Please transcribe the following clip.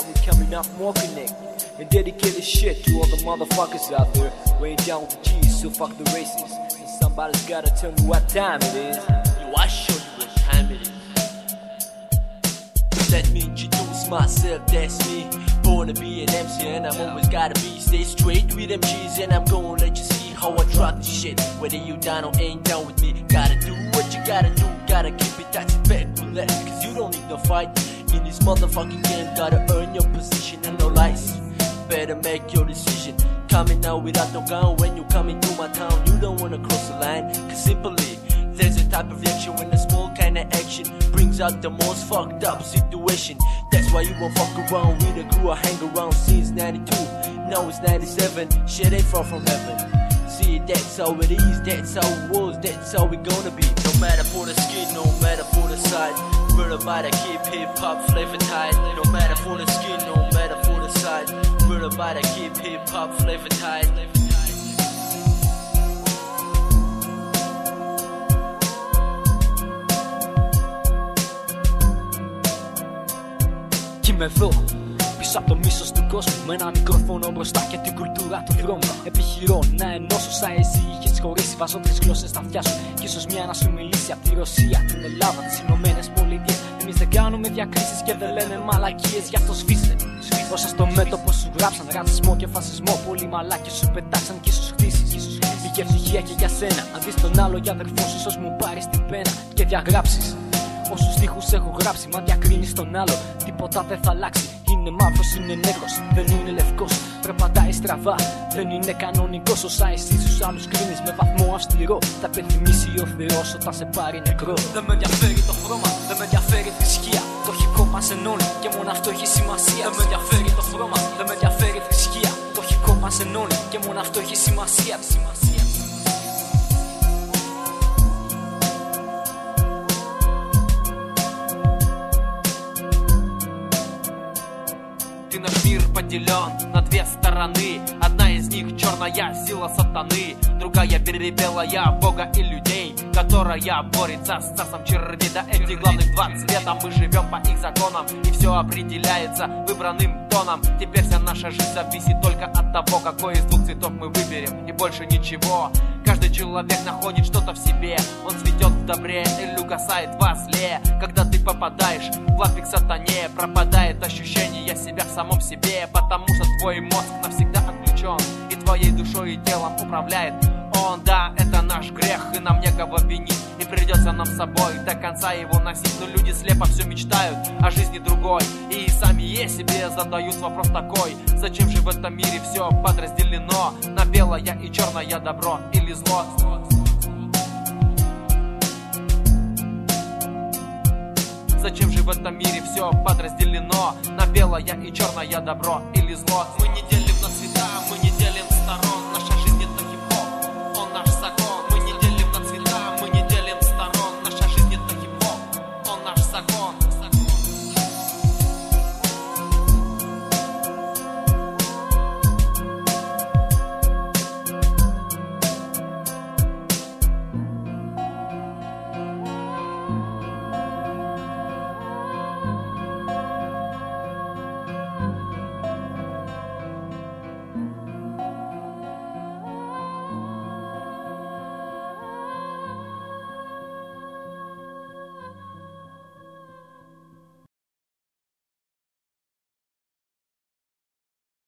time we coming up more connect. And dedicate this shit to all the motherfuckers out there who ain't down with the G's, so fuck the races. And somebody's gotta tell me what time it is. Yo, I show you what time it is. Let me introduce myself, that's me. Born to be an MC, and I'm always gotta be. Stay straight with them G's, and I'm gonna let you see how I drop this shit. Whether you down or ain't down with me, gotta do what you gotta do. Gotta keep it back with cause you don't need no fight. This motherfucking game, gotta earn your position and no lies. Better make your decision. Coming out without no gun when you come into my town, you don't wanna cross the line. Cause simply, there's a type of reaction when a small kind of action brings out the most fucked up situation. That's why you won't fuck around with a crew I hang around since 92. Now it's 97, shit ain't far from heaven. See, that's how it is, that's how it was, that's how we gonna be. No matter for the skin, no matter for the side. We're about to keep hip hop flavor tight. No matter for the skin, no matter for the side. We're about to keep hip hop flavor tight. Κι είμαι εδώ, πίσω από το μίσος του κόσμου. Με ένα μικρόφωνο μπροστά και την κουλτούρα του δρόμου. Επιχειρώ να ενώσω σαν εσύ είχες χωρίσει. Βάζω τρει γλώσσες στα αυτιά σου. Κι ίσως μια να σου μιλήσει από τη Ρωσία, την Ελλάδα, τις Ηνωμένες Πολιτείε. Εμεί δεν κάνουμε διακρίσει και δεν λέμε μαλακίες, γι' αυτό σβήστε. Όσα στο μέτωπο σου γράψαν ρατσισμό και φασισμό. Πολλοί μαλάκια σου πετάξαν και ίσω χτίσει. Είχε ευτυχία και για σένα. Αν δεις τον άλλο για αδερφό σου, ίσω μου πάρει την πένα και διαγράψεις. Όσους τείχου έχω γράψει, μα διακρίνεις τον άλλο. Τίποτα δεν θα αλλάξει. Είναι μαύρος, είναι νέο, δεν είναι λευκός. Περπατάει στραβά, δεν είναι κανονικός. Όσα εσύ στους άλλους κρίνεις με βαθμό αυστηρό. Θα πενθυμίσει ο Θεός όταν σε πάρει νεκρό. Δεν με ενδιαφέρει το χρώμα, δεν με ενδιαφέρει η θρησκεία. Το χικό μας ενώνει και μόνο αυτό έχει σημασία. Δεν με ενδιαφέρει το χρώμα, δεν με ενδιαφέρει η θρησκεία. Το χικό μας ενώνει και μόνο αυτό έχει σημασία. σημασία. Ты наш мир поделен на две стороны. Одна из них черная сила сатаны Другая белая бога и людей Которая борется с царством черни Да эти главных два цвета Мы живем по их законам И все определяется выбранным тоном. Теперь вся наша жизнь зависит только от того Какой из двух цветов мы выберем И больше ничего. Каждый человек находит что-то в себе Он цветет в добре или угасает во зле. Когда попадаешь в лапик сатане. Пропадает ощущение себя в самом себе Потому что твой мозг навсегда отключен И твоей душой и телом управляет он, да, это наш грех, и нам некого винить И придется нам с собой до конца его носить. Но люди слепо все мечтают о жизни другой И сами е себе задают вопрос такой Зачем же в этом мире все подразделено На белое и черное добро или зло Зачем же в этом мире все подразделено? На белое и черное добро или зло? Мы не делим на цвета,